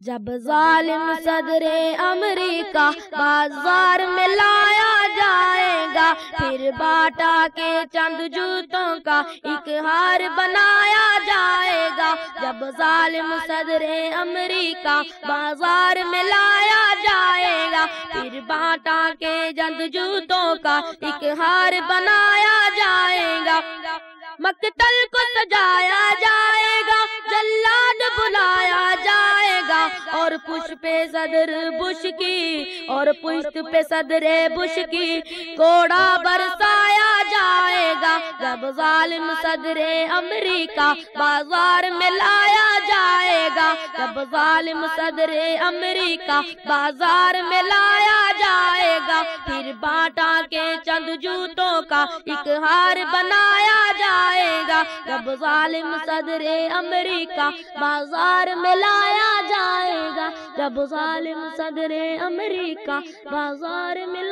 جب ظالم صدر امریکہ بازار میں لایا جائے گا پھر باٹا کے چند جوتوں کا ایک ہار بنایا جائے گا۔ جب ظالم صدر امریکہ بازار میں لایا جائے گا پھر باٹا کے چند جوتوں کا ایک ہار بنایا جائے گا۔ مقتل کو سجایا جائے اور پش پہ صدر بش کی، اور پشت پہ صدر بش کی، کوڑا برسایا جائے گا۔ جب ظالم صدر امریکہ بازار میں لایا جائے گا۔ جب ظالم صدر امریکہ بازار میں لایا جائے گا۔ پھر باٹا کے چند جوتوں کا ایک ہار بنایا جائے گا۔ جب ظالم صدر امریکہ بازار میں لایا جائے ظالم صدر امریکہ۔ بازار میں